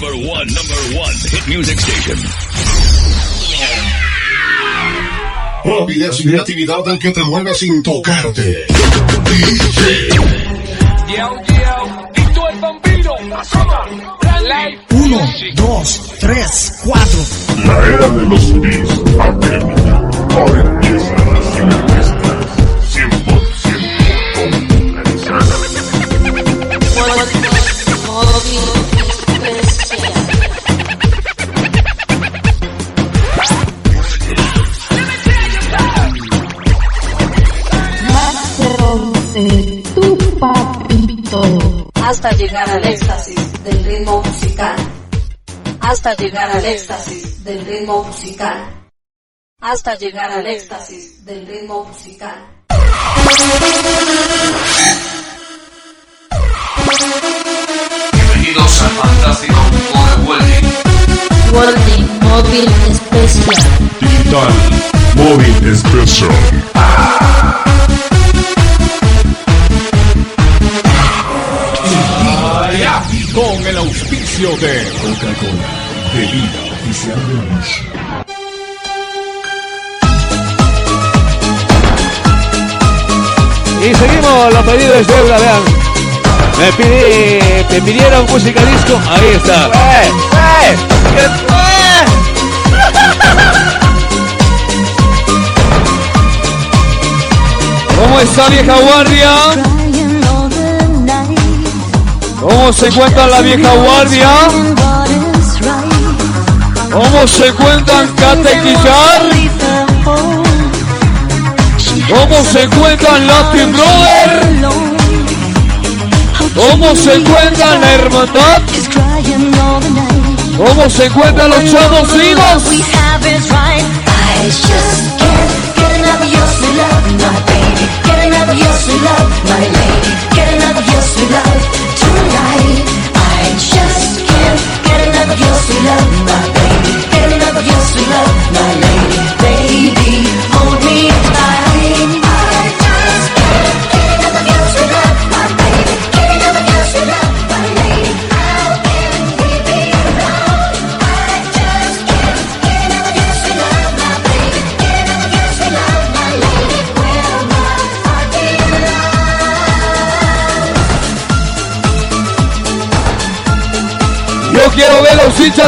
number one, number one hit music station. Rapidez y creatividad en que te mueve sin tocarte. DJ. Yo, yo, Tito el Bambino, Uno, dos, tres, cuatro. La era de los beats académica. Ahora hasta llegar al éxtasis del ritmo musical. Hasta llegar al éxtasis del ritmo musical. Hasta llegar al éxtasis del ritmo musical. Bienvenidos al fantástico de Welding. Worlding Móvil Especial. Digital Móvil Special. Con el auspicio de Coca-Cola, bebida oficial de. Y seguimos los pedidos de deuda, vean. Me, pidi- me pidieron música disco, ahí está. ¿Cómo está vieja guardia? ¿Cómo se encuentra la vieja guardia? ¿Cómo se encuentran Kate Guillar? ¿Cómo se encuentran Latin Brother? ¿Cómo se encuentran la hermandad? ¿Cómo se encuentran los chavos vivos?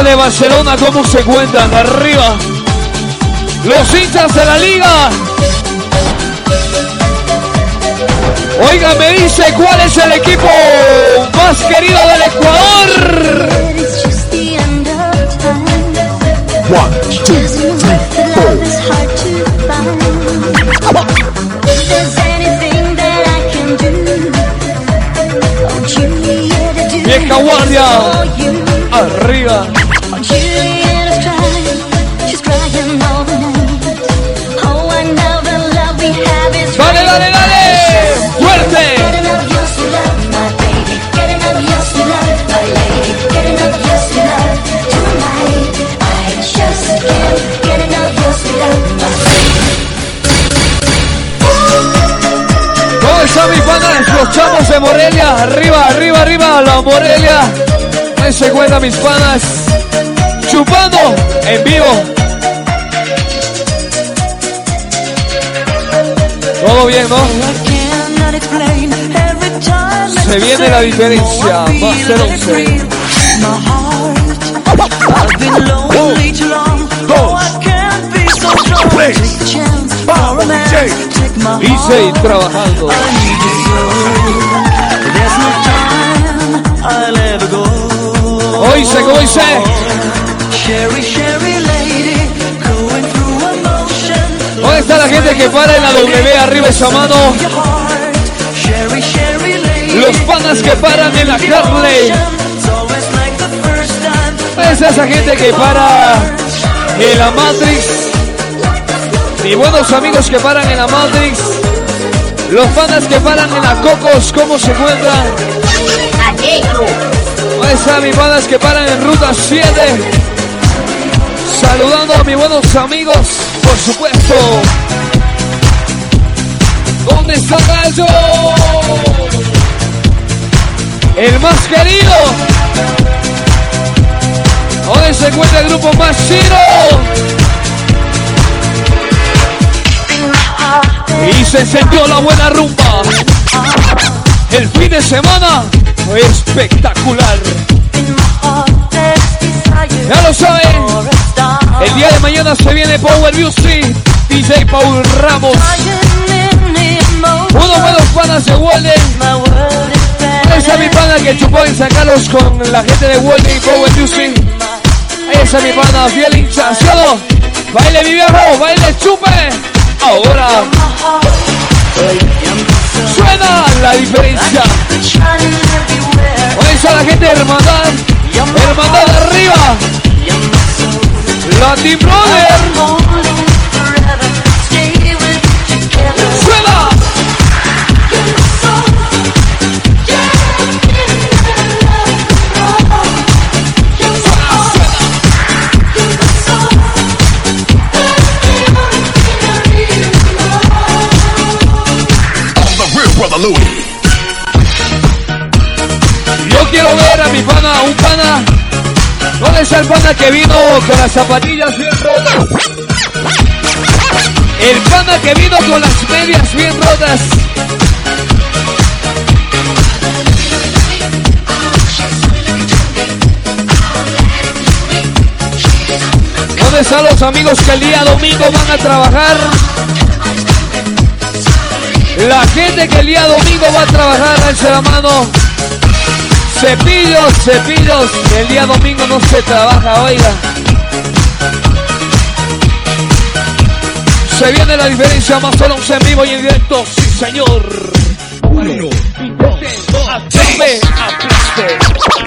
De Barcelona cómo se encuentran arriba. Los hinchas de la liga. Oiga, me dice cuál es el equipo más querido del Ecuador. One, two, three. Vieja guardia. Arriba. Los chavos de Morelia. Arriba, arriba, arriba. La Morelia. Ahí se cuentan mis panas. Chupando en vivo. Todo bien, ¿no? Se viene la diferencia. Master 11. Y seguir trabajando. Hoy se, hoy se. ¿Dónde está la gente que para en la W arriba esa mano? Los panas que paran en la Harley. Es esa gente que para en la Matrix. Mis buenos amigos que paran en la Matrix. Los panas que paran en la Cocos, ¿cómo se encuentran? Ahí están mis panas que paran en Ruta 7. Saludando a mis buenos amigos, por supuesto. ¿Dónde está Gallo? El más querido. también se encuentra el grupo Machino. Y se encendió la buena rumba. El fin de semana fue espectacular. Ya lo saben, el día de mañana se viene Power Music, DJ Paul Ramos. Unos buenos panas de Walden. Ahí está mi pana que chupó en sacarlos con la gente de Walden y Power Music. Ahí está mi pana, fiel hincha, ¿sí? Baile mi viejo, baile chupe. Ahora suena la diferencia. Ahí está la gente de Hermandad. Hermandad arriba. Latin Brother. Suena. Yo quiero ver a mi pana, un pana. ¿Dónde está el pana que vino con las zapatillas bien rotas? El pana que vino con las medias bien rotas. ¿Dónde están los amigos que el día domingo van a trabajar? La gente que el día domingo va a trabajar, alce la mano. Cepillos, cepillos, el día domingo no se trabaja, oiga. Se viene la diferencia, más solo en vivo y en directo, sí señor. Uno, Aplaste, aplaste.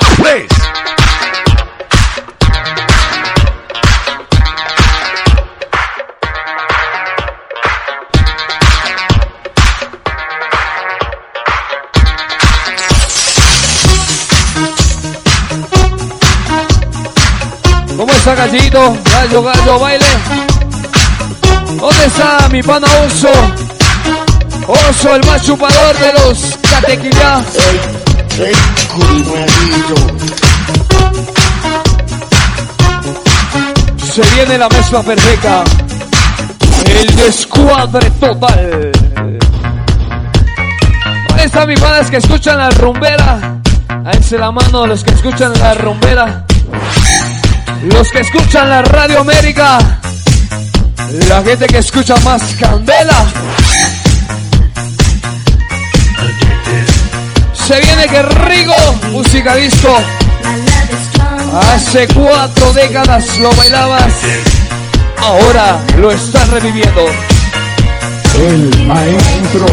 Está gallito? Gallo, gallo, baile. ¿Dónde está mi pana Oso? Oso, el más chupador de los catequillas. Se viene la mezcla perfecta. El descuadre total. ¿Dónde están mis panas que escuchan la rumbera? Alce la mano los que escuchan la rumbera. Los que escuchan la Radio América. La gente que escucha más candela. Se viene que rico música disco. Hace cuatro décadas lo bailabas. Ahora lo estás reviviendo. El maestro.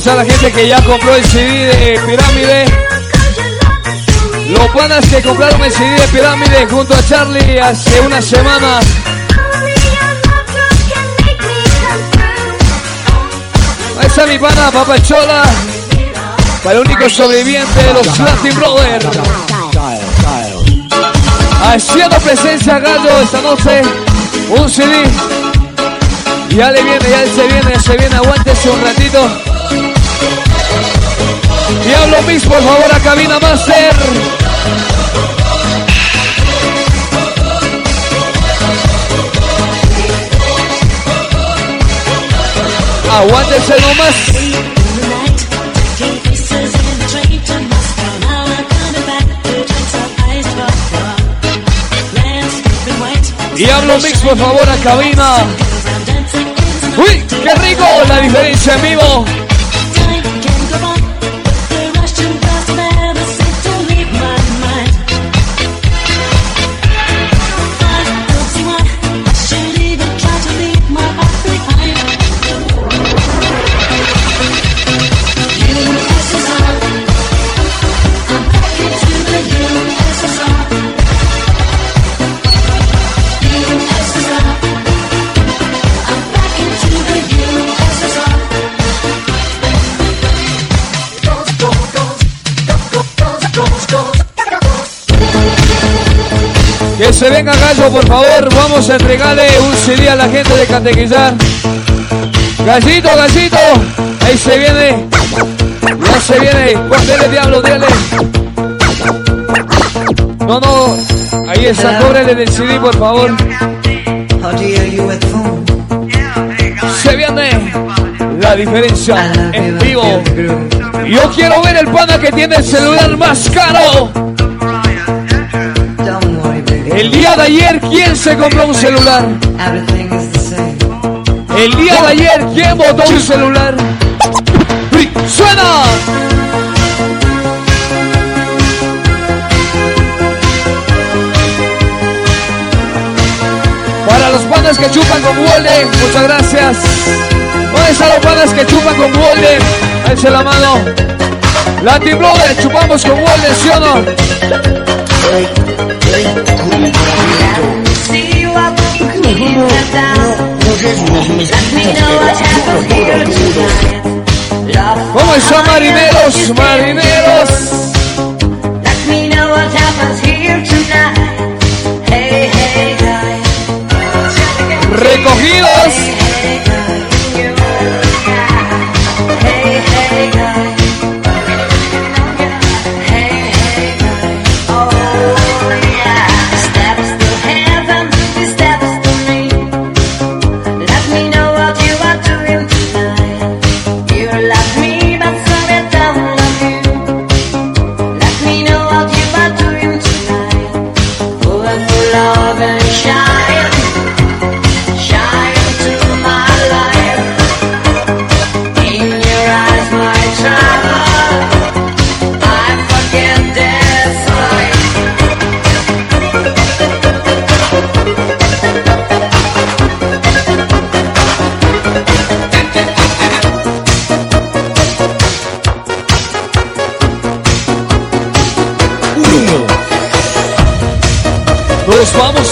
¿Dónde está la gente que ya compró el CD de Pirámide? Los panas que compraron el CD de Pirámide junto a Charlie hace una semana. Ahí está mi pana, Papachola. Para el único sobreviviente de los Latin Brothers. Haciendo presencia Gallo esta noche. Un CD. Ya le viene, ya se viene, se viene. Aguántese un ratito. Diablo Mix, por favor, a cabina master. Aguántese nomás. Diablo Mix, por favor, a cabina. Uy, qué rico la diferencia en vivo. Que venga Gallo, por favor. Vamos a entregarle un CD a la gente de Catequizar. Gallito, gallito. Ahí se viene. Ya se viene. Pues dele, diablo, dele. No, no. Ahí está, cóbrele del CD, por favor. Se viene la diferencia en vivo. Yo quiero ver el pana que tiene el celular más caro. El día de ayer, ¿quién se compró un celular? El día de ayer, ¿quién botó un celular? ¡Suena! Para los panas que chupan con Walden, muchas gracias. ¿Dónde están los panas que chupan con Walden? Alce la mano. Latin Brother, chupamos con Walden, ¿sí o no? ¿Cómo están marineros? Marineros. Recogidos.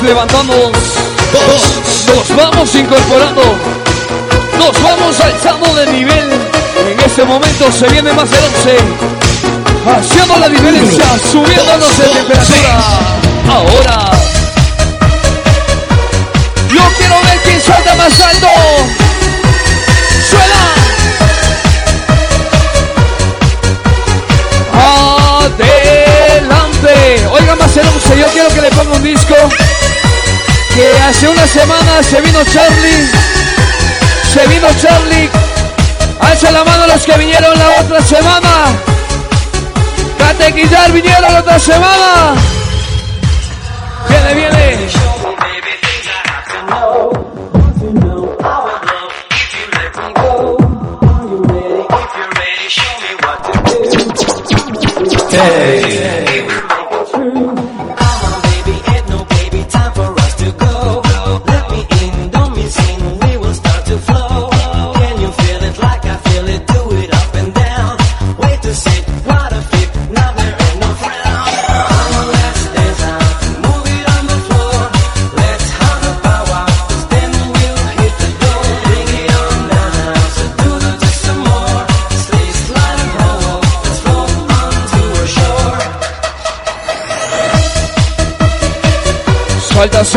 Nos levantando, nos vamos incorporando, nos vamos alzando de nivel. En este momento se viene más el 11, haciendo la diferencia, subiéndonos de temperatura. Ahora, yo quiero ver quién salta más alto. ¡Suena! Adelante. Oiga más el 11, yo quiero que le ponga un disco que hace una semana se vino Charlie. Se vino Charlie. Alza la mano los que vinieron la otra semana. Catequillar vinieron la otra semana. Viene, viene. Salta,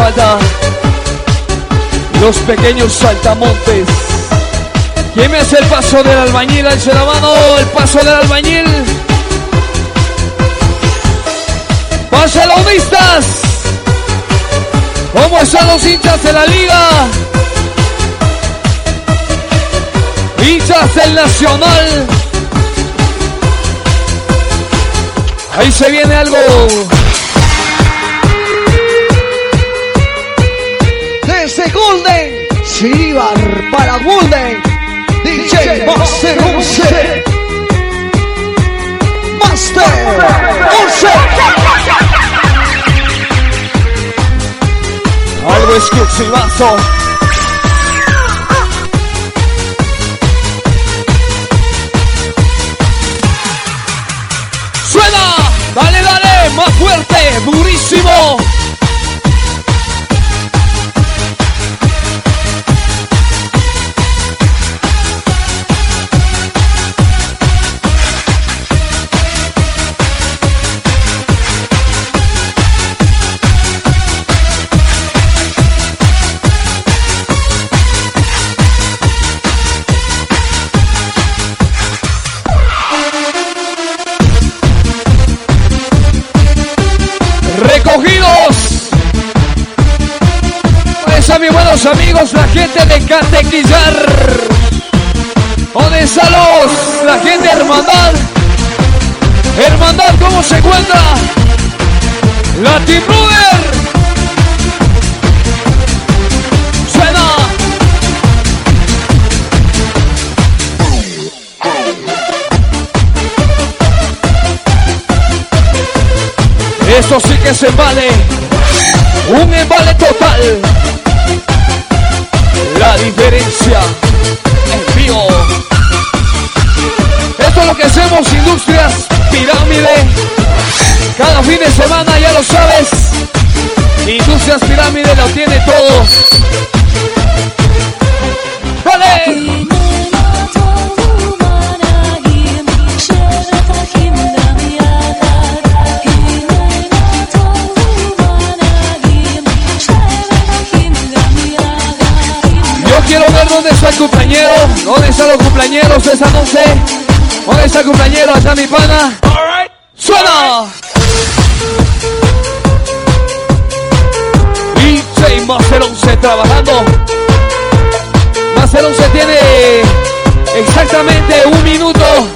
salta. Los pequeños saltamontes. ¿Quién me hace el paso del albañil? Alce la mano, el paso del albañil. Barcelonistas. ¿Cómo están los hinchas de la liga? Hinchas del Nacional. Ahí se viene algo. Chivar para Golden, DJ Master 11. Master 11. Algo exclusivazo. ¡Suena! ¡Dale, dale! ¡Más fuerte! ¡Durísimo! Amigos, la gente de Catequillar? ¿Dónde están los, la gente de Hermandad? Hermandad, ¿cómo se encuentra? La Team Brother. Suena. Esto sí que se vale. Un embale total. La diferencia en vivo. Esto es lo que hacemos, Industrias Pirámide. Cada fin de semana, ya lo sabes. Industrias Pirámide lo tiene todo. ¡Vale! El cumpleañero, dónde están los cumpleañeros esa noche. ¿Dónde está el cumpleañero? Allá mi pana. ¡Suena! DJ Master 11 trabajando. Master 11 tiene exactamente un minuto.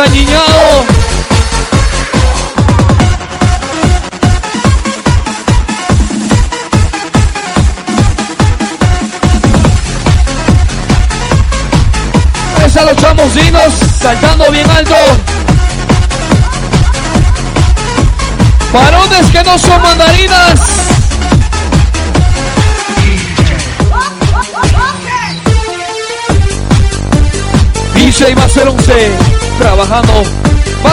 Añiñado. Ves a los chamoncinos saltando bien alto. Varones que no son mandarinas. DJ ser 11 trabajando.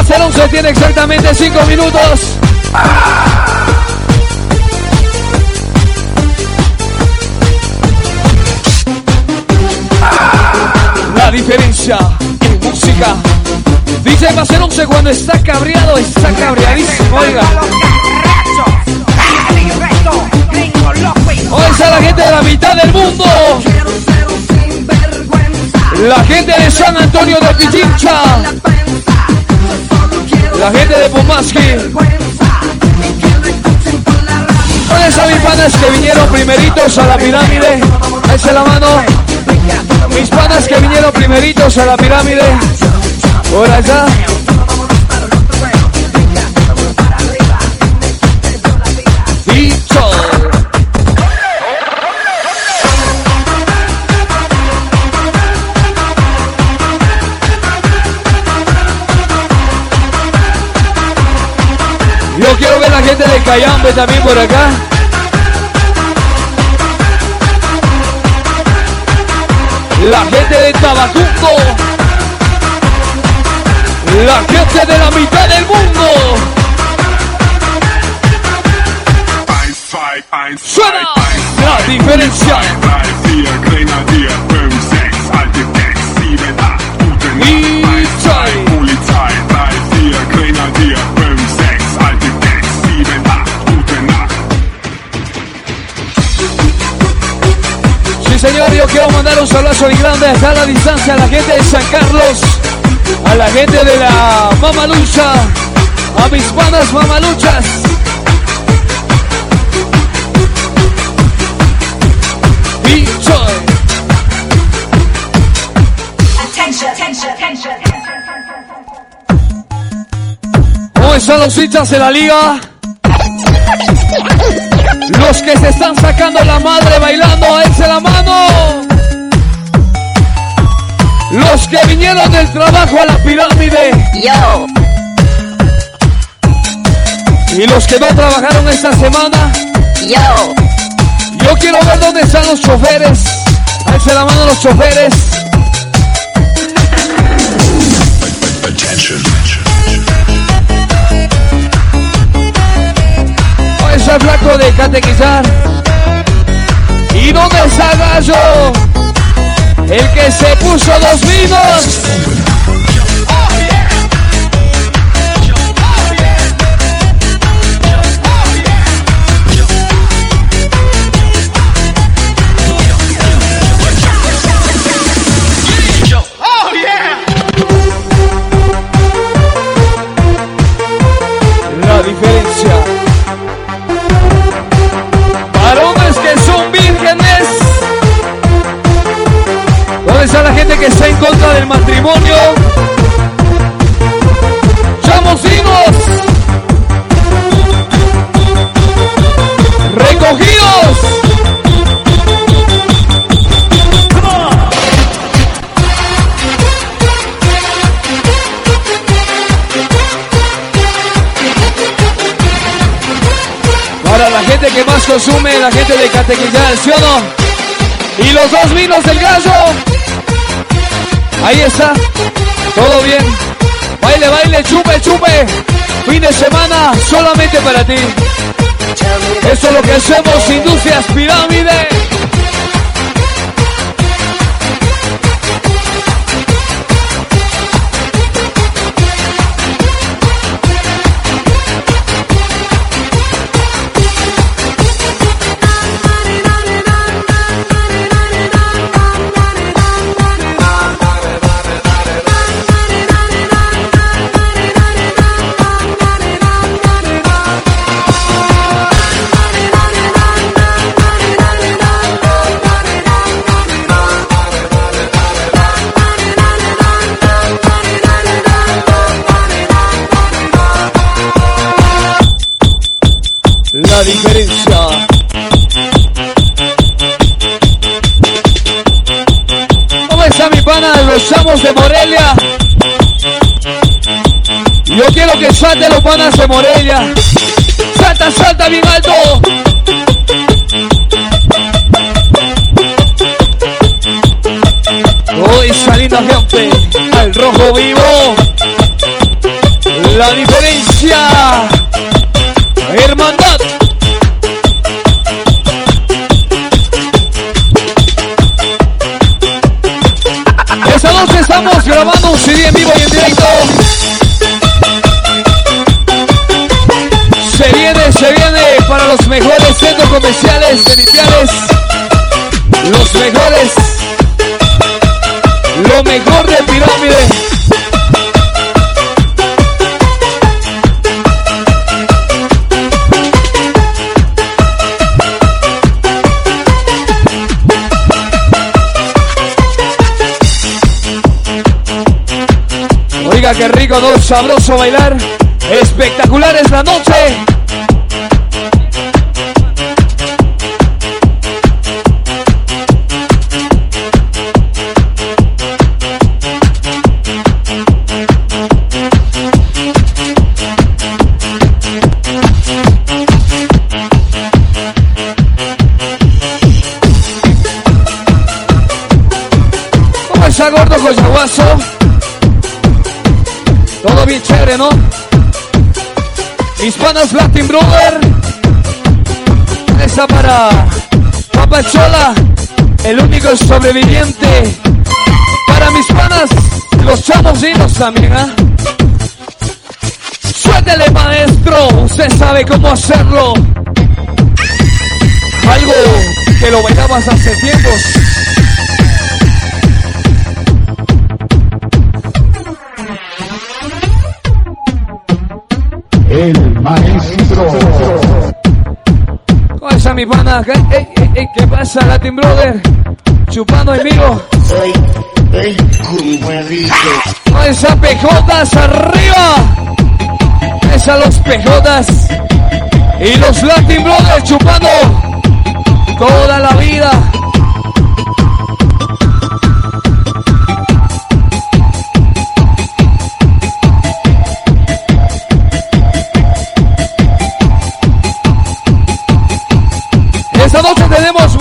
Ser 11 tiene exactamente 5 minutos. La diferencia en música. A ser 11 cuando está cabreado, está cabreadísimo, oiga. Hoy la gente de la mitad del mundo. La gente de San Antonio de Pichincha. La gente de Pomaski. ¿Dónde están mis panas que vinieron primeritos a la pirámide? Eche la mano. Mis panas que vinieron primeritos a la pirámide. Por allá. Gente de Cayambe también por acá. La gente de Tabacuco. La gente de la mitad del mundo. Suena la diferencia. Yo quiero mandar un saludo muy grande acá a la distancia a la gente de San Carlos, a la gente de la Mamalucha, a mis panas mamaluchas. ¿Cómo están los hinchas de la liga? Los que se están sacando la madre bailando, alce la mano. Los que vinieron del trabajo a la pirámide. Yo. Y los que no trabajaron esta semana. Yo. Yo quiero ver dónde están los choferes. Alce la mano los choferes. El flaco de catequizar? ¿Y dónde está Gallo? El que se puso dos vinos. Gente de catequizar, ¿sí o no? Y los dos vinos del gallo. Ahí está. Todo bien. Baile, baile, chupe, chupe. Fin de semana solamente para ti. Eso es lo que hacemos, Industrias Pirámide. La diferencia. ¿Cómo está mi pana los chamos de Morelia? Yo quiero que salte los panas de Morelia. Salta, salta bien alto. Hoy saliendo gente al rojo vivo. Grabando un CD en vivo y en directo. Se viene, se viene para los mejores centros comerciales limpiales. Los mejores. Lo mejor de pirámide. Rico. Sabroso bailar. Espectacular es la noche. ¿Cómo está gordo Coyahuaso? Todo bien chévere, ¿no? Mis panas Latin Brother. Esa para Papa Chola, el único sobreviviente. Para mis panas, los chamos vinos también, ¿ah? Suéltele, maestro, usted sabe cómo hacerlo. Algo que lo bailabas hace tiempos. El maestro. ¿Cómo está mi pana? ¿Qué, ey, ey, ey, ¿qué pasa, Latin Brother? Chupando en vivo. Soy Esa pejotas arriba. Esa los pejotas. Y los Latin Brothers chupando toda la vida.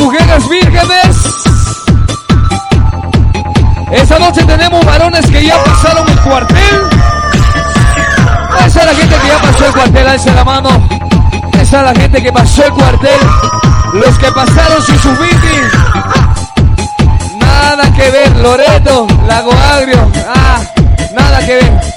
Mujeres vírgenes. Esta noche tenemos varones que ya pasaron el cuartel. Esa es la gente que ya pasó el cuartel, alza la mano. Esa es la gente que pasó el cuartel. Los que pasaron sin su. Nada que ver, Loreto, Lago Agrio. Ah, nada que ver.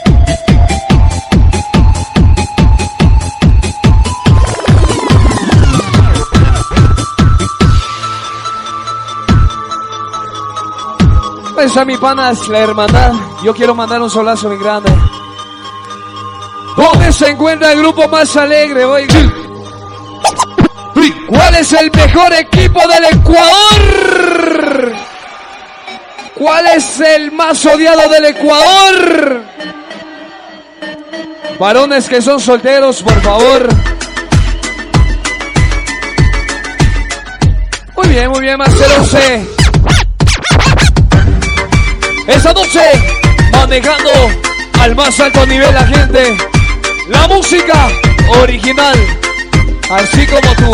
A mi panas, la hermandad. Yo quiero mandar un solazo muy grande. ¿Dónde se encuentra el grupo más alegre? Oiga. ¿Cuál es el mejor equipo del Ecuador? ¿Cuál es el más odiado del Ecuador? Varones que son solteros, por favor. Muy bien, muy bien, Marcelo C. Esta noche, manejando al más alto nivel la gente. La música original, así como tú.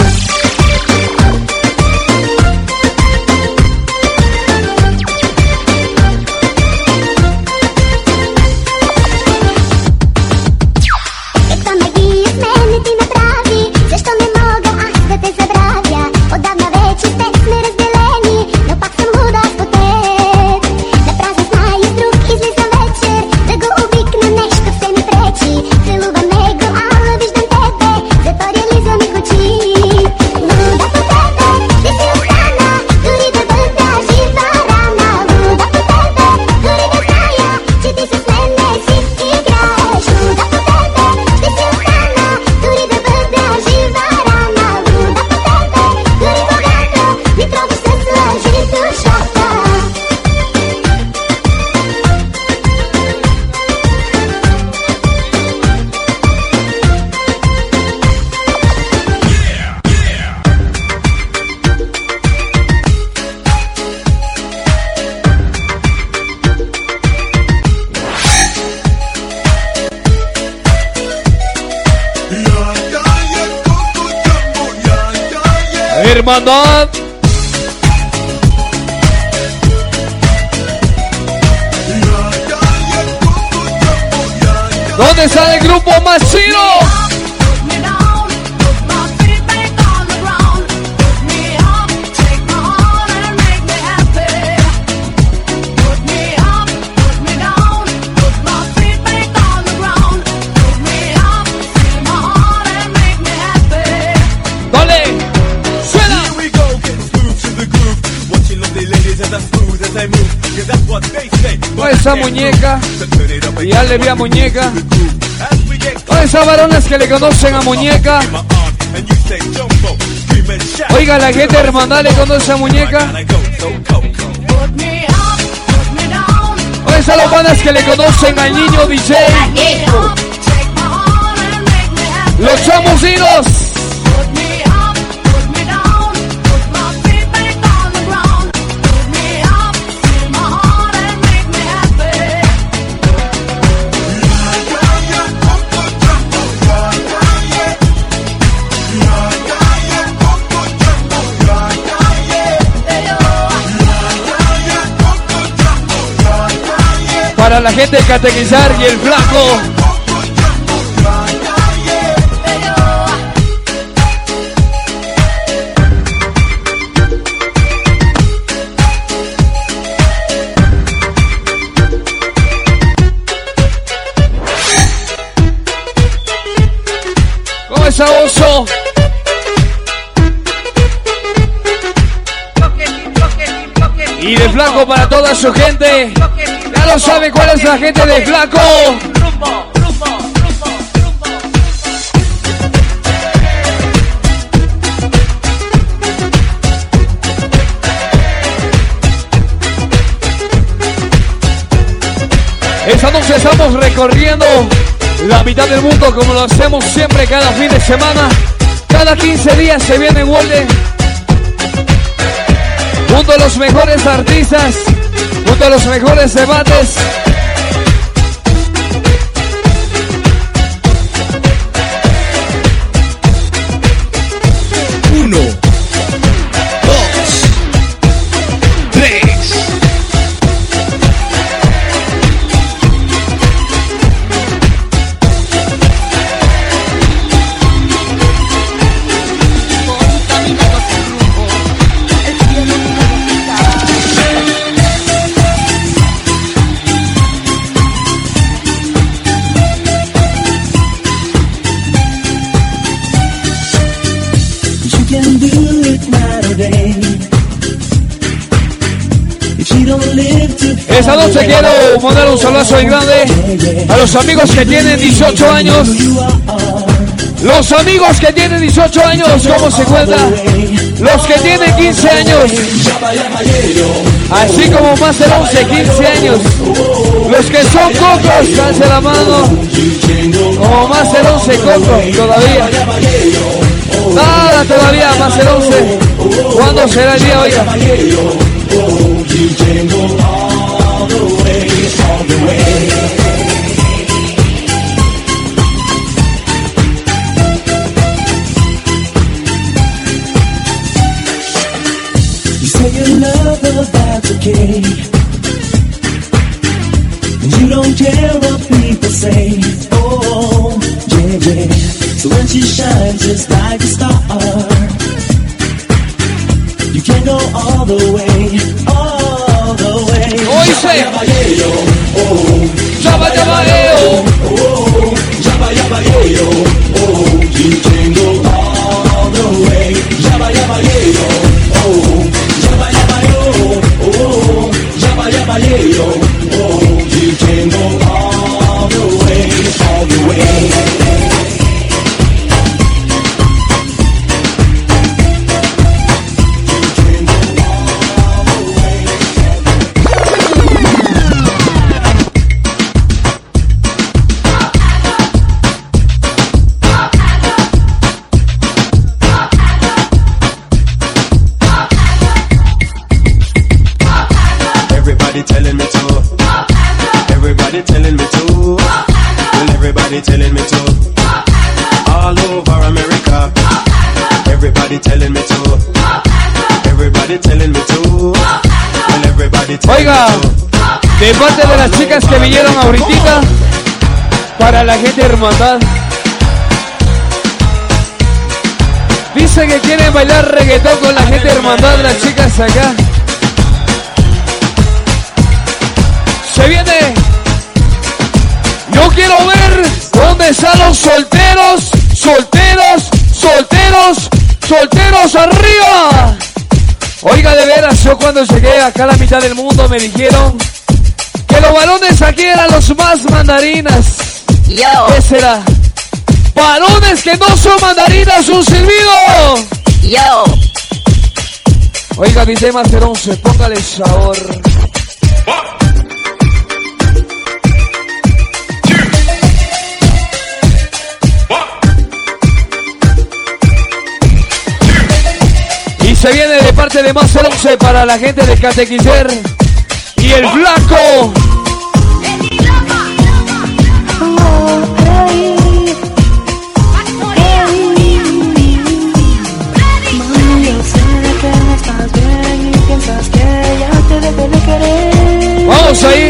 Hermandad. Muñeca, y ya le vi a muñeca. Con esas varones que le conocen a muñeca. Oiga, la gente hermandad le conoce a muñeca. Con esas los panas que le conocen al niño DJ. Los chamucinos. Para la gente de catequizar y el flaco. ¿Cómo está oso? Y de flaco para toda su gente. Ya lo sabe cuál es la gente de flaco. Todos estamos recorriendo la mitad del mundo como lo hacemos siempre cada fin de semana. Cada 15 días se viene World junto a los mejores artistas, a los mejores debates. Esta noche quiero mandar un saludo en grande a los amigos que tienen 18 años. Los amigos que tienen 18 años, ¿cómo se cuenta? Los que tienen 15 años. Así como más de 11, 15 años. Los que son cocos, alce la mano. Como más de 11 cocos todavía. Nada todavía, más de 11. ¿Cuándo será el día, oiga? You say you love her, that's okay. And you don't care what people say. Oh, yeah, yeah. So when she shines just like a star, you can go all the way, all Oi, Zé! Jaba, jaba, eu! Jaba, jaba, eu! Nintendo all the way! Jaba, jaba, eu! Jaba, jaba, eu! Jaba, jaba, eu! Nintendo all the way! All the way! Las chicas que vinieron ahorita, para la gente hermandad. Dice que quieren bailar reggaetón con la gente hermandad, las chicas acá. Se viene. Yo quiero ver dónde están los solteros, solteros, solteros, solteros arriba. Oiga, de veras, yo cuando llegué acá a la mitad del mundo me dijeron que los balones aquí eran los más mandarinas. Yo, ¿Qué será? Balones que no son mandarinas, un silbido. yo, Oiga, DJ Master 11, póngale sabor. Y se viene de parte de Master 11 para la gente de Catequicer y el Blanco. Ahí.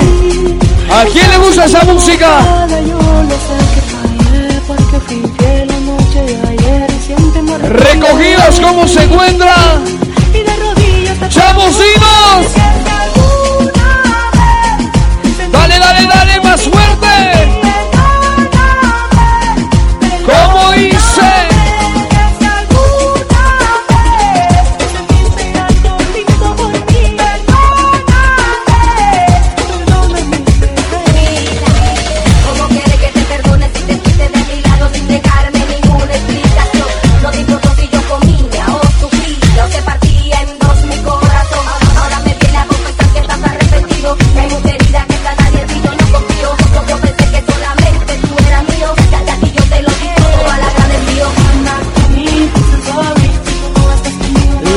¿A quién le gusta esa música? Recogidos, ¿cómo se encuentra? ¡Chamucinos! Dale, dale, dale, más fuerte.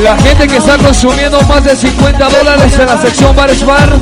La gente que está consumiendo más de 50 dólares en la sección Bares Bar.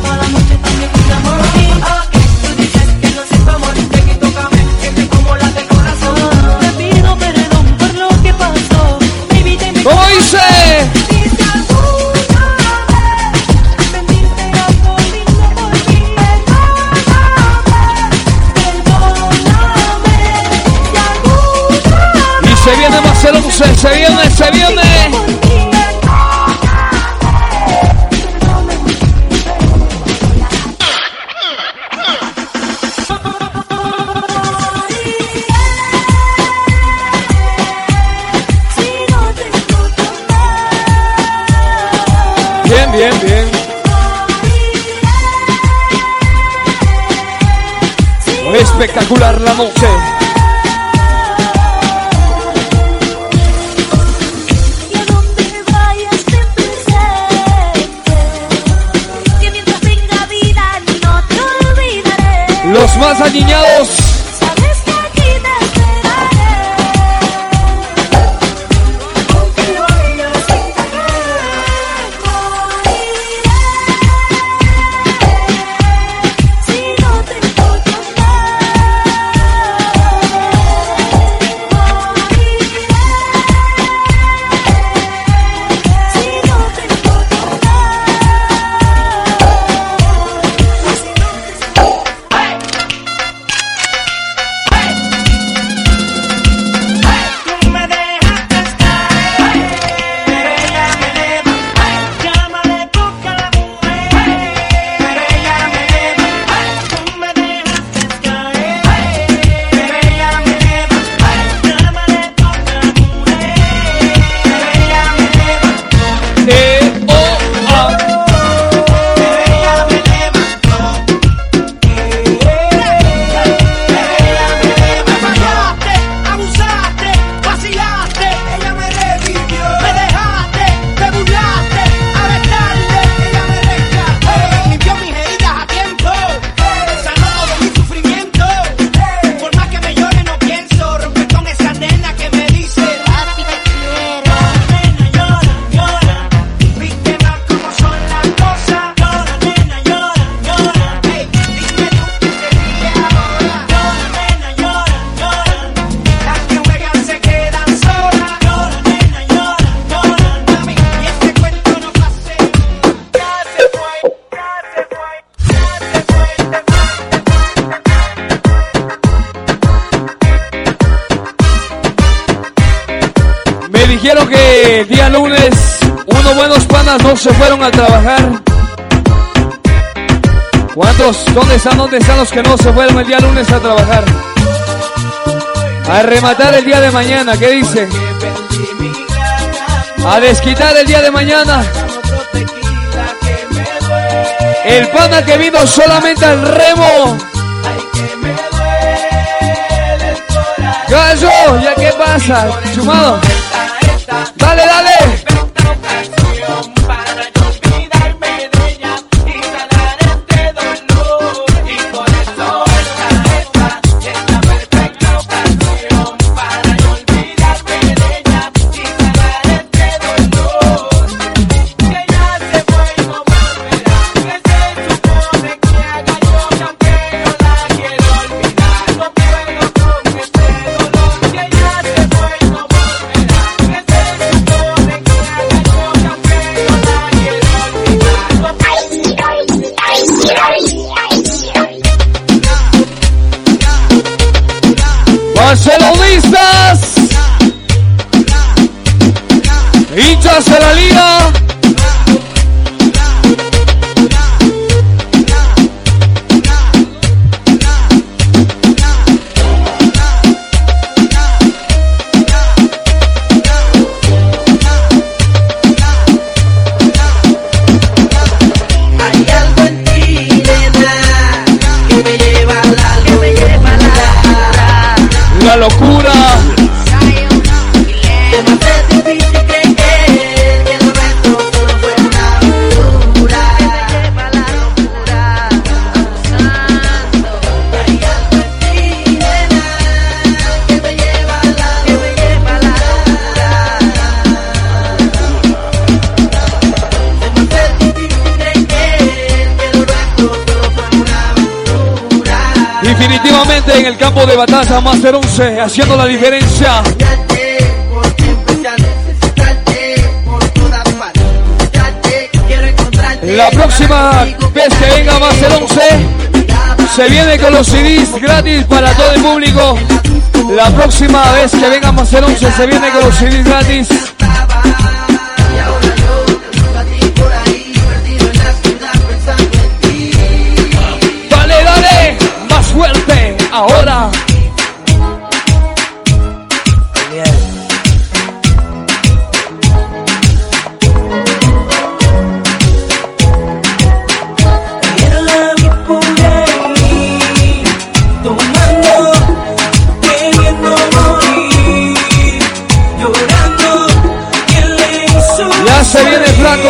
El día lunes unos buenos panas no se fueron a trabajar. ¿Cuántos? ¿Dónde están? ¿Dónde están los que no se fueron el día lunes a trabajar? A rematar el día de mañana, ¿qué dice? A desquitar el día de mañana. El pana que vino solamente al remo. Gallo, ¿ya qué pasa? Chumado. En el campo de batalla Master 11 haciendo la diferencia. La próxima vez que venga Master 11 se viene con los CDs gratis para todo el público. La próxima vez que venga Master 11 se viene con los CDs gratis. Ya se viene flaco,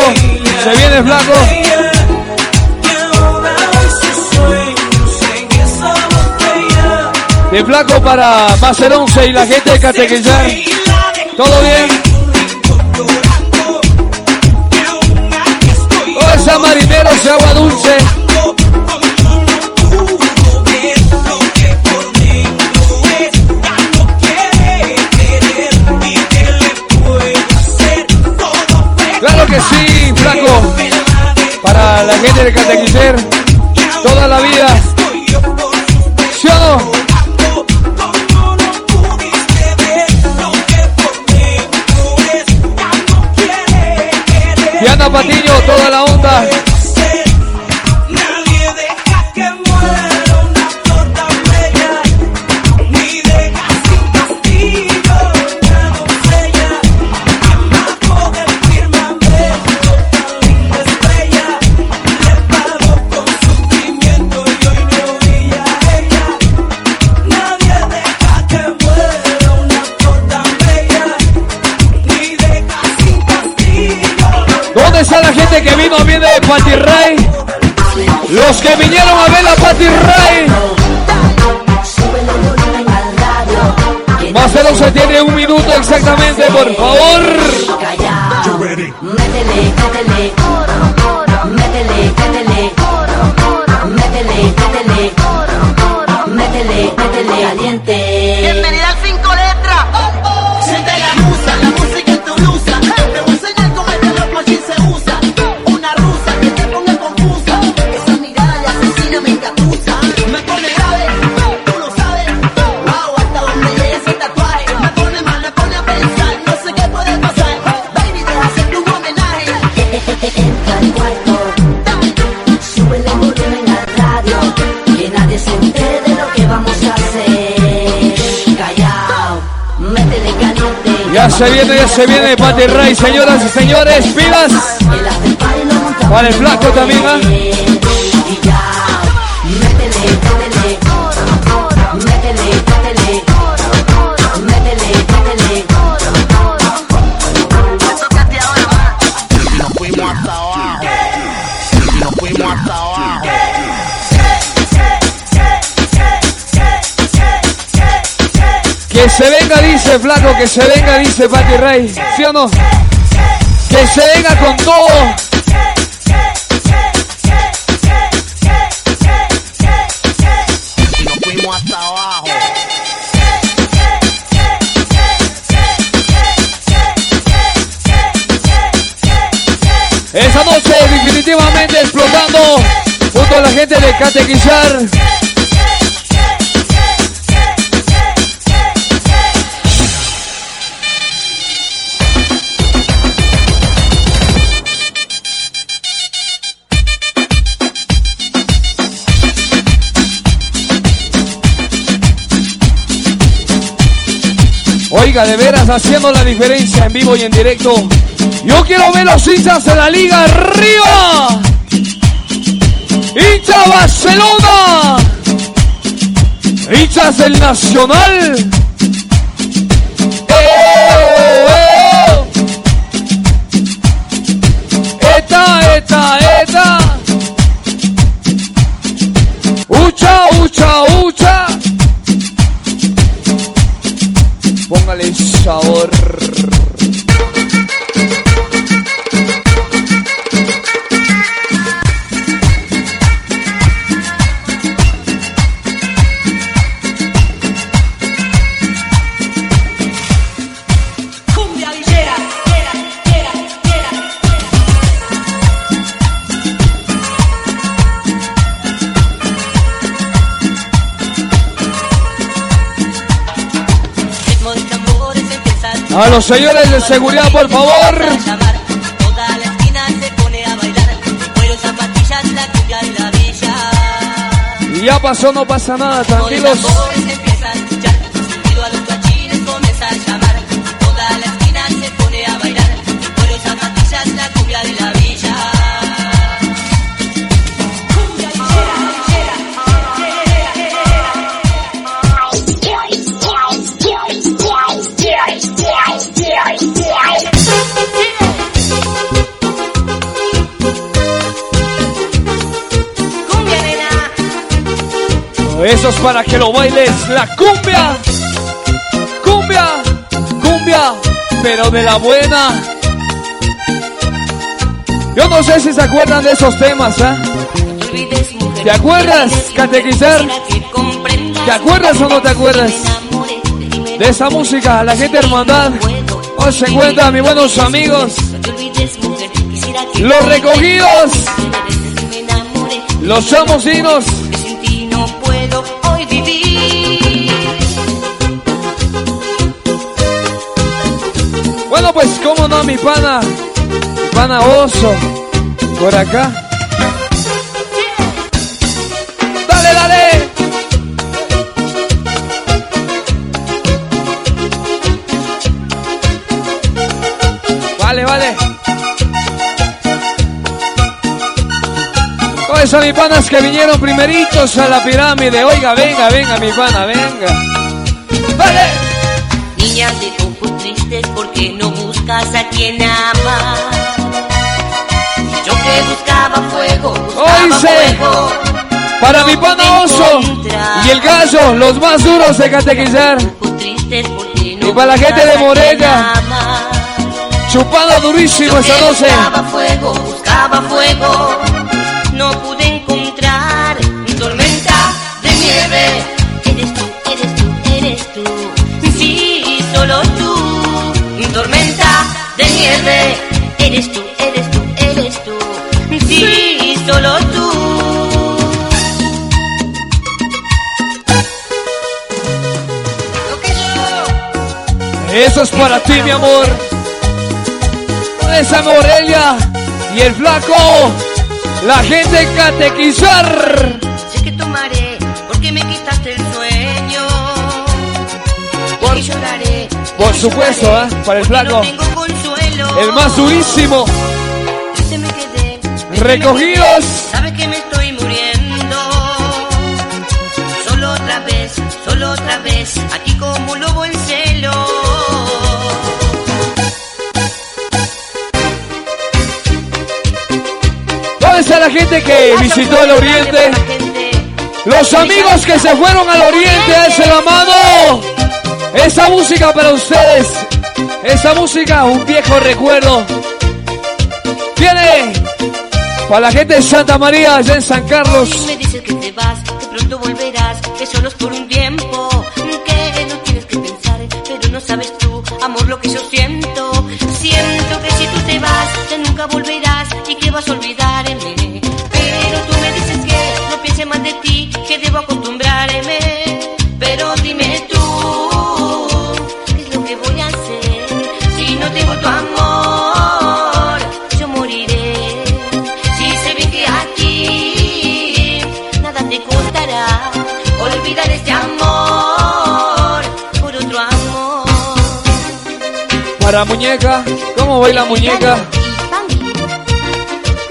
se viene flaco. De flaco para Master 11 y la gente de Catequillar. ¿Todo bien? Oh, esa marinero, ese agua dulce. Por favor. Se viene, ya se viene Patty Ray, señoras y señores, pilas. El flaco también, abajo. Que se venga, dice flaco, que se venga, dice Patty Ray. ¿Sí o no? Que se venga con todo. Nos fuimos hasta abajo. Esa noche definitivamente explotando junto a la gente de Catequizar. De veras haciendo la diferencia en vivo y en directo. Yo quiero ver los hinchas de la liga arriba. Hincha Barcelona. Hinchas del Nacional. Eta, eta, eta. Ucha, ucha. Póngale sabor. A los señores de seguridad, por favor. Ya pasó, no pasa nada, tranquilos. Eso es para que lo bailes. La cumbia. Cumbia. Cumbia. Pero de la buena. Yo no sé si se acuerdan de esos temas, ¿ah? ¿Te acuerdas, catequizar? ¿Te acuerdas o no te acuerdas? De esa música, la gente hermandad. Os se cuenta, mis buenos amigos. Los recogidos. Los chamucinos. Bueno, pues, cómo no, mi pana. Mi pana oso. Por acá. Dale, dale. Vale, vale. Pues a mis panas que vinieron primeritos a la pirámide. Oiga, venga, venga, mi pana, venga. Vale. Niña de ojos tristes, porque no buscas a quien amar? Yo que buscaba fuego, buscaba fuego. Para mi pana oso y el gallo, los más duros de catequizar. Y para la gente de Morella, chupando durísimo esta noche. Buscaba fuego, buscaba fuego. No Eres tú, eres tú, eres tú. Sí, solo tú. Eso es para ti, mi amor. Esa Morelia y el flaco, la gente catequizar. Sé que tomaré porque me quitaste el sueño. Por- y lloraré. Por supuesto, ¿eh? Para el flaco. El más durísimo. Recogidos. Sabes que me estoy muriendo. Solo otra vez, solo otra vez. Aquí como lobo en celo. ¿Dónde está la gente que visitó el oriente? Los amigos que se fueron al oriente, alce la mano. Esa música para ustedes. Esa música, un viejo recuerdo. Viene para la gente de Santa María, allá en San Carlos. Me dices que te vas, que pronto volverás, que solo es por un tiempo, que no tienes que pensar, pero no sabes tú, amor, lo que yo siento. Siento que si tú te vas, que nunca volverás y que vas a olvidarme. Para muñeca, ¿cómo baila muñeca?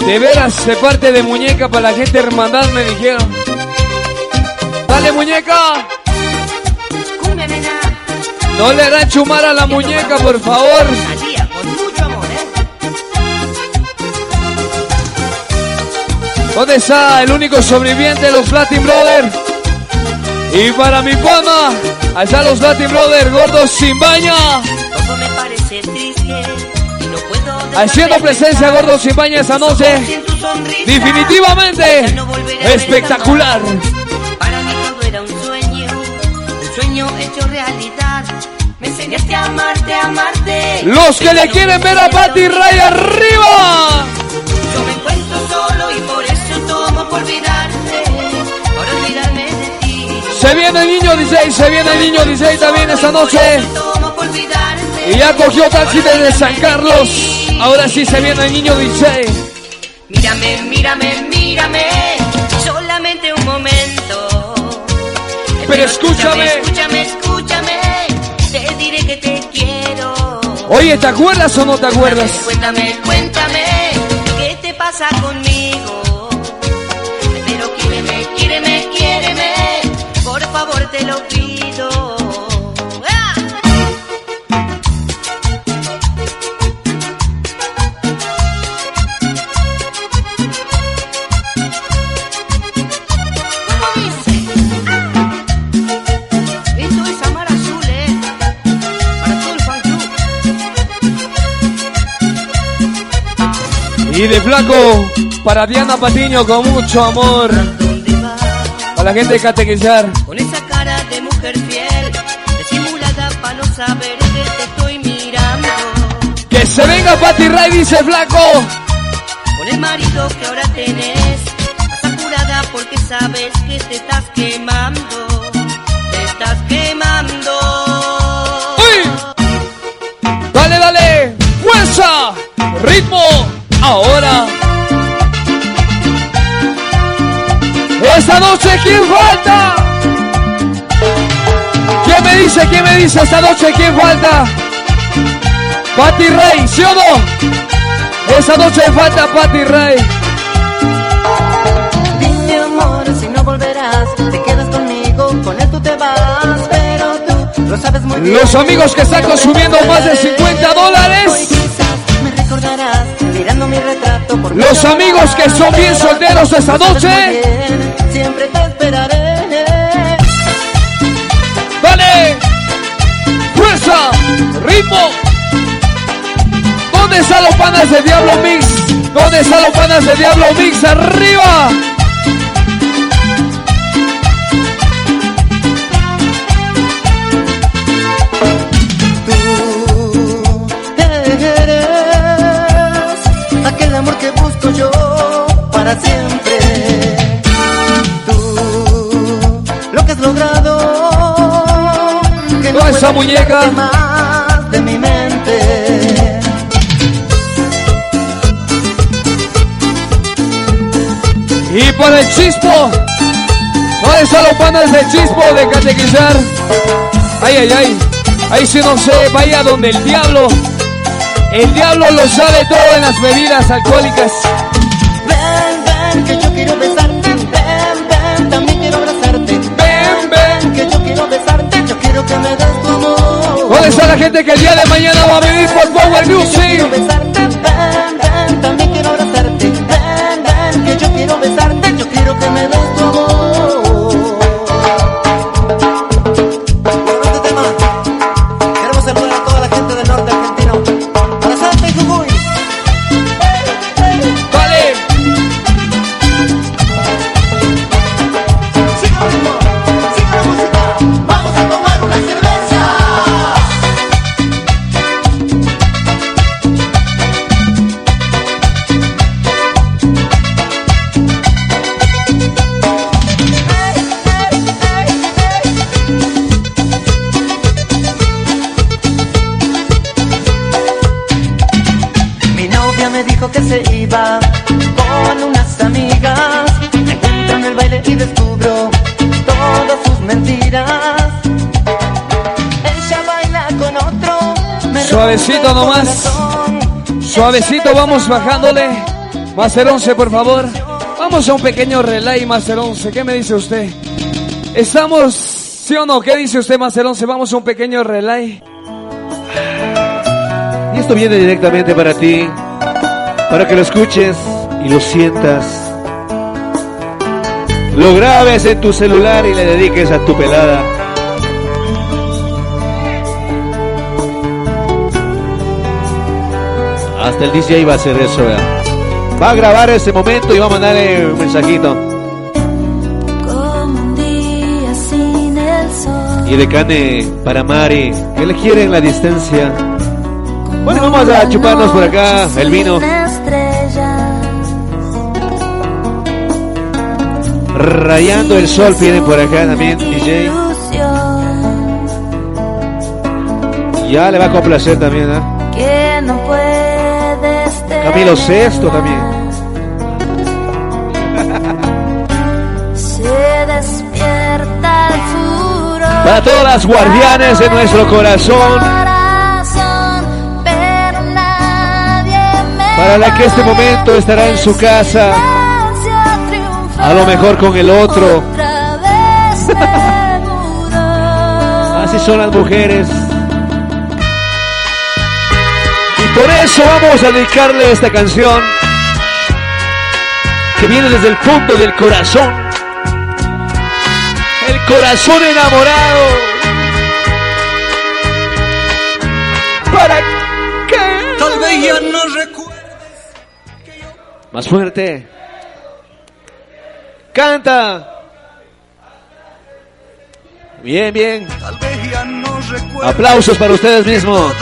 De veras, se parte de muñeca para la gente hermandad, me dijeron. Dale muñeca, no le harán chumar a la muñeca, por favor. ¿Dónde está el único sobreviviente de los Latin Brothers? Y para mi pana, allá los Latin Brothers, gordos sin baña. Haciendo presencia, gordos sin baña esta noche. Definitivamente espectacular. Para mí todo era un sueño, un sueño hecho realidad. Me enseñaste a amarte, a amarte. Los que le quieren ver a Patty Ray arriba. Yo me encuentro solo y por eso tomo por olvidarte, por olvidarme de ti. Se viene el niño 16, se viene el niño 16 también esta noche. Y ya cogió taxi desde San Carlos. Ahora sí se viene el niño DJ. Mírame, mírame, mírame, solamente un momento. Pero escúchame. escúchame, escúchame, te diré que te quiero. Oye, ¿te acuerdas o no te acuerdas? Cuéntame, cuéntame, ¿qué te pasa conmigo? Pero quiéreme, quiéreme, quiéreme, por favor te lo pido. Y de flaco para Diana Patiño con mucho amor. Para la gente de Catequizar. Con esa cara de mujer fiel, disimulada para no saber que te estoy mirando. Que se venga Pati Ray, dice flaco. Con el marido que ahora tenés, estás apurada porque sabes que te estás quemando. Te estás quemando. Dale, dale. Fuerza. Ritmo. Ahora. Esta noche, ¿quién falta? ¿Quién me dice? ¿Quién me dice esta noche? ¿Quién falta? Pati Rey, ¿sí o no? Esta noche falta Pati Rey. Dime amor, si no volverás, te quedas conmigo, con él tú te vas, pero tú lo sabes muy bien. Los amigos que están consumiendo más de 50 dólares. Me recordarás mirando mi retrato por Los amigos que son bien solteros esta noche. Siempre te esperaré. ¡Dale! ¡Fuerza! ¡Ritmo! ¿Dónde están los panas de Diablo Mix? ¿Dónde están los panas de Diablo Mix? ¡Arriba! Aquel amor que busco yo para siempre. Tú, lo que has logrado. Que ¿Dónde está pueda muñeca? más de mi mente. Y para el chispo. ¿Dónde están los panas del chispo de catequizar? Ay, ay, ay. Ahí sí no sé, vaya donde el diablo. El diablo lo sabe todo en las bebidas alcohólicas. Ven, ven, que yo quiero besarte. Ven, ven, también quiero abrazarte. Ven, ven, que yo quiero besarte. Yo quiero que me des tu amor. ¿Dónde está la gente que el día de mañana va a venir por Power Music? Quiero besarte, ven, ven, también quiero abrazarte. Ven, ven, que yo quiero besarte. Yo quiero que me des tu amor. Suavecito nomás. Suavecito, vamos bajándole. Master 11, por favor. Vamos a un pequeño relay, Master 11. ¿Qué me dice usted? Estamos, ¿sí o no? ¿Qué dice usted, Master 11? Vamos a un pequeño relay. Y esto viene directamente para ti, para que lo escuches y lo sientas. Lo grabes en tu celular y le dediques a tu pelada. Hasta el DJ va a hacer eso. ¿verdad? Va a grabar ese momento y va a mandarle un mensajito. Como un día sin el sol. Y de Cane para Mari, que le quieren la distancia. Bueno, vamos a chuparnos por acá el vino. Rayando el sol, piden por acá también, DJ. Ya le va a complacer también, ¿eh? que no Camilo Sexto también. Se despierta el furor Para todas las guardianes de nuestro corazón. Para la que este momento estará en su casa. A lo mejor con el otro. Así son las mujeres. Por eso vamos a dedicarle esta canción. Que viene desde el punto del corazón. El corazón enamorado. ¿Para qué? Tal vez ya no recuerdo. Más fuerte. Canta. Bien, bien. Tal vez ya no. Aplausos para ustedes mismos.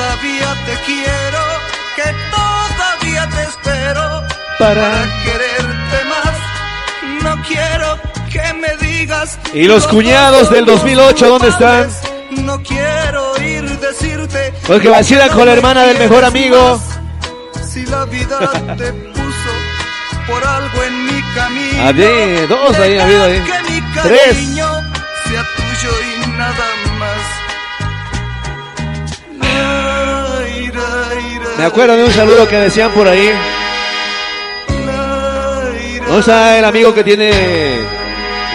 Para quererte más. No quiero que me digas. ¿Y los cuñados del 2008 dónde están? No quiero ir decirte. Los que vacilan con la hermana del mejor amigo. Si la vida te puso por algo en mi camino. Ah, bien, dos ahí ha habido ahí. Tres. cariño sea tuyo y nada más. Me acuerdo de un saludo que decían por ahí. ¿Dónde está el amigo que tiene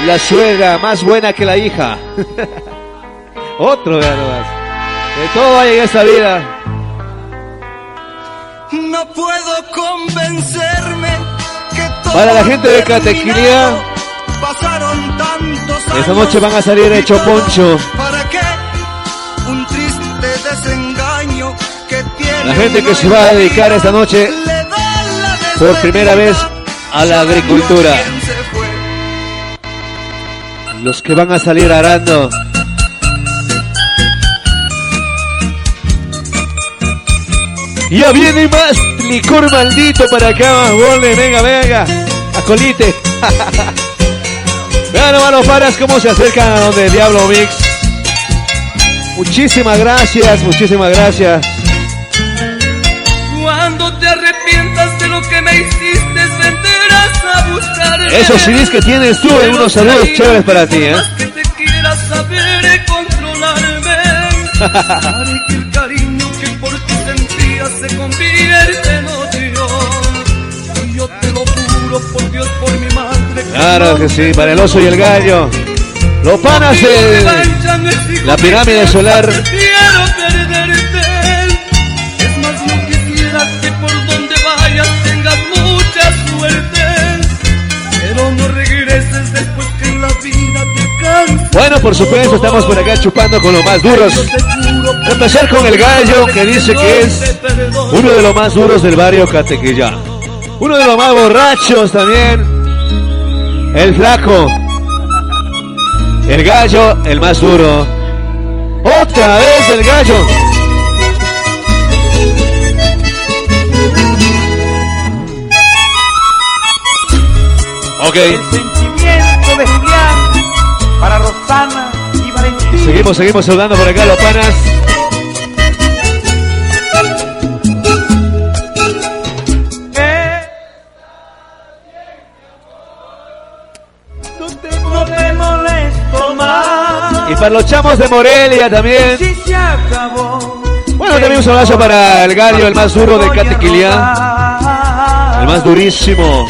la suegra más buena que la hija? Otro, vean nomás. De todo hay en esta vida. No puedo convencerme que todo Para la gente de. Catequilía, Pasaron tantos años. esta noche van a salir hecho poncho. ¿Para qué? Un triste desengaño que tiene La gente que se va a dedicar esta noche por primera vez a la agricultura. Los que van a salir arando. Ya viene más licor maldito para acá, Golden, venga, venga, a colite. Vean nomás los paras cómo se acercan a donde Diablo Mix. Muchísimas gracias, muchísimas gracias. Cuando te arrepientas de lo que me hiciste, a. Esos CDs que tienes tú, hay unos saludos chéveres para ti, ¿eh? Claro que sí, para el oso y el gallo. Los panas la pirámide solar. Bueno, por supuesto, estamos por acá chupando con los más duros. Empezar con el gallo, que dice que es uno de los más duros del barrio Catequilla. Uno de los más borrachos también. El flaco. El gallo, el más duro. Otra vez el gallo. Ok, seguimos, seguimos saludando por acá los panas. Y para los chamos de Morelia también. Bueno, también un abrazo para el gallo, el más duro de Catequiliá. El más durísimo.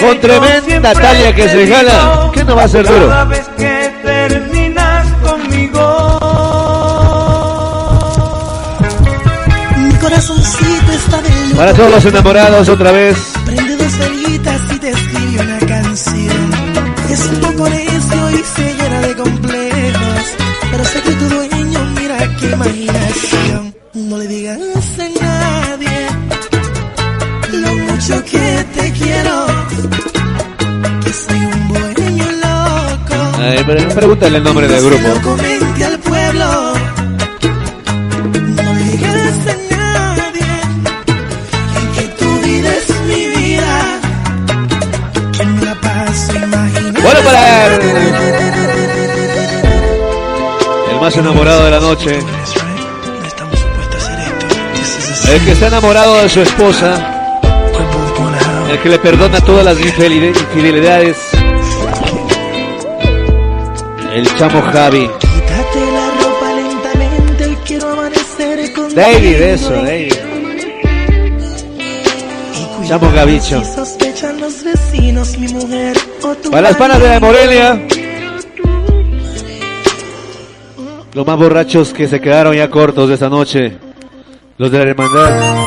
Con tremenda talla que se digo. ¿Qué no va a ser duro? Para todos los enamorados otra vez. Prende dos velitas y te escribe una canción. Es un poco necio y se llena de complejos. Pero sé que tu dueño, mira qué imaginación. No le digas a nadie lo mucho que te quiero. Que soy un bohemio loco. Eh, pero pregúntale el nombre del grupo. Enamorado de la noche. El que está enamorado de su esposa. El que le perdona todas las infidel- infidelidades. El chamo Javi. David, eso, David. Chamo Gavicho. Si sospechan los vecinos, mi mujer o tu Para las panas de la Morelia. Los más borrachos que se quedaron ya cortos de esta noche. Los de la hermandad.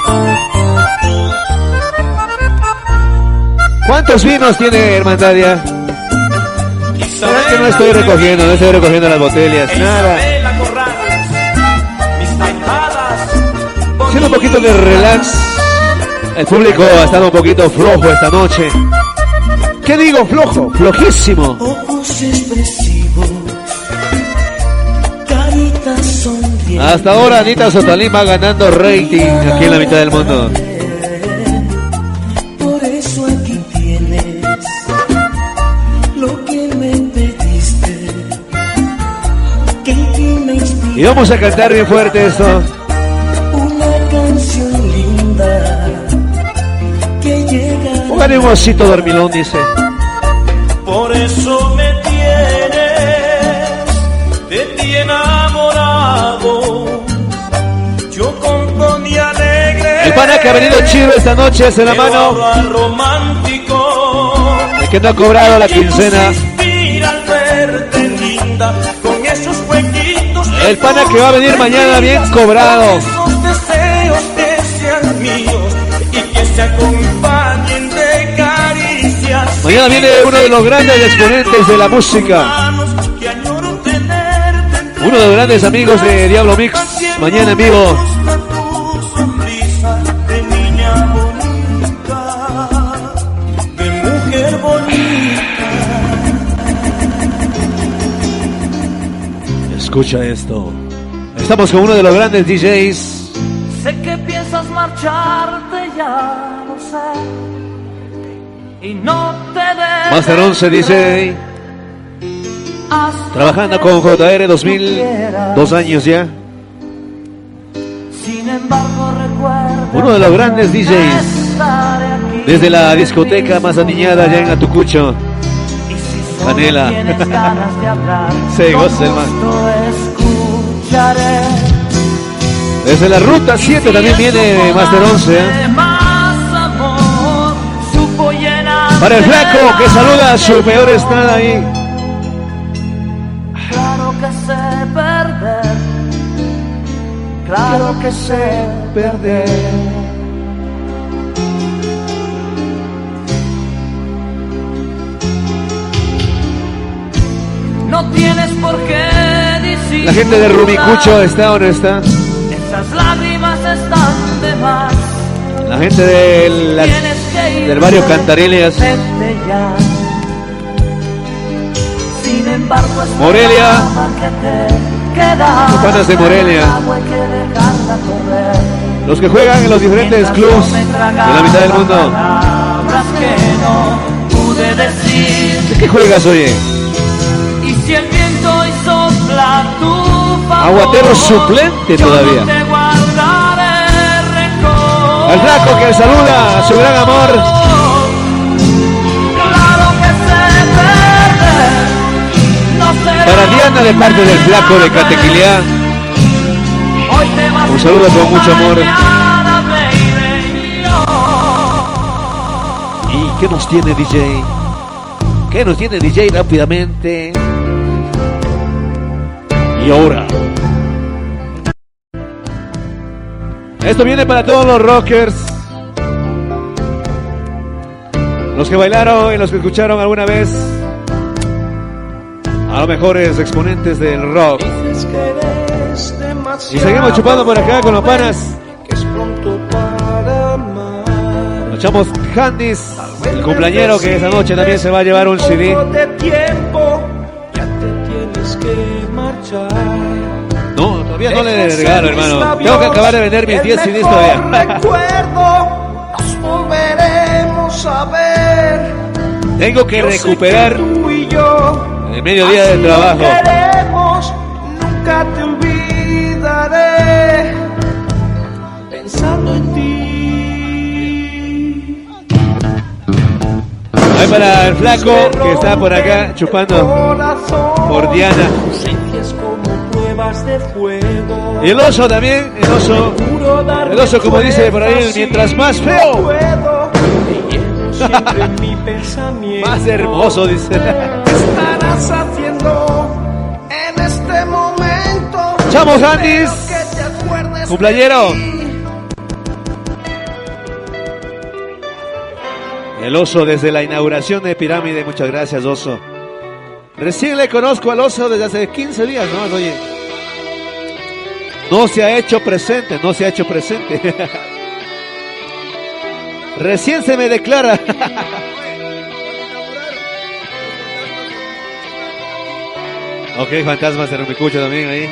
¿Cuántos vinos tiene hermandad ya? ¿Será que no estoy recogiendo? No estoy recogiendo las botellas. Nada. Haciendo un poquito de relax. El público ha estado un poquito flojo esta noche. ¿Qué digo? Flojo, flojísimo. ojos expresivos, Hasta ahora Anita Sotalín va ganando rating aquí en la mitad del mundo. Por eso aquí tienes lo que me pediste. Que en ti me inspiró Y vamos a cantar bien fuerte esto. una canción linda que llega. Póngale un osito dormilón, dice. por eso que ha venido chido esta noche es en la mano. El que no ha cobrado la quincena. El pana que va a venir mañana bien cobrado. Mañana viene uno de los grandes exponentes de la música. Uno de los grandes amigos de Diablo Mix. Mañana en Escucha esto. Estamos con uno de los grandes DJs. Sé que piensas marcharte, ya lo sé. Y no te dejes Master 11 dice. hasta Trabajando con JR 2000. quieras. Dos años ya. Sin embargo, recuerda Uno de los grandes DJs. Desde la discoteca más aniñada allá en Atucucho. Canela. Se goza escucharé. Desde la ruta 7 también viene Master 11. ¿eh? Para el flaco que saluda a su peor estrada ahí. Claro que sé perder. Claro que sé perder. No tienes por qué decir. La gente de Rumicucho está o no está. Esas lágrimas están de más. La gente de la- del barrio ya. Sin embargo, es Morelia. que te queda. Los panas de Morelia. Que. Los que juegan en los diferentes clubs de la mitad del mundo. Palabras que no pude decir. ¿De qué juegas, oye? Aguatero suplente todavía. Al flaco que saluda a su gran amor. Para Diana de parte del flaco de Catequiliá. Hoy te vas Un saludo con mucho amor. ¿Y qué nos tiene DJ? ¿Qué nos tiene DJ rápidamente? Y ahora. Esto viene para todos los rockers. Los que bailaron y los que escucharon alguna vez a los mejores exponentes del rock. Y seguimos chupando por acá con los panas. Nos echamos Handis, el cumpleañero que esa noche también se va a llevar un CD. No, todavía no le Dejas regalo, en hermano. Tengo que acabar de vender mis el 10 CDs todavía. recuerdo, nos volveremos a ver. Tengo que recuperar tú y yo, el mediodía de así trabajo. Nunca te olvidaré. pensando en ti. Ahí para el flaco que está por acá chupando por Diana. Ausencias como pruebas de fuego. Y el oso también, el oso. El oso, como dice por ahí, mientras más feo, Siempre en mi pensamiento. más hermoso, dice. estarás haciendo en este momento? Chamos Andis, cumpleañero. El oso desde la inauguración de Pirámide, muchas gracias, oso. Recién le conozco al oso desde hace 15 días, ¿no? Oye, no se ha hecho presente, no se ha hecho presente. Recién se me declara. ok, fantasmas de Rumicucho también ahí.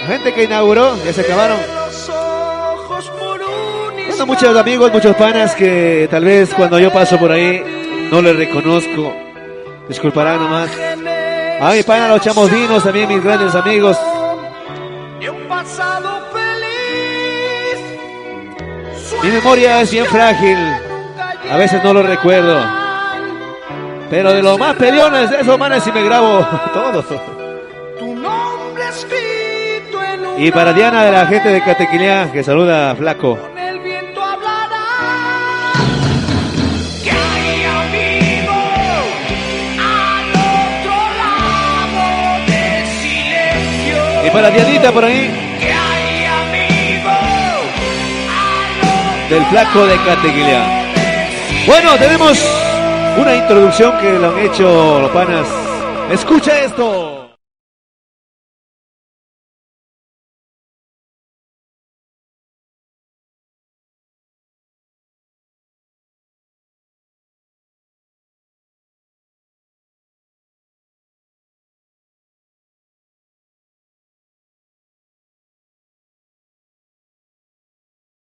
La gente que inauguró, ya se acabaron. Bueno, muchos amigos, muchos panas que tal vez cuando yo paso por ahí no les reconozco. Disculparán nomás. A mi pana los chamos dinos, también mis grandes amigos. Pasado feliz. Mi memoria es bien frágil. A veces no lo recuerdo. Pero de los más peleones de esos manes sí me grabo todos. Tu nombre escrito en un Y para Diana de la gente de Catequilea, que saluda a Flaco. Y para Dianita por ahí, del Flaco de Catequilea. Bueno, tenemos una introducción que lo han hecho los panas. Escucha esto.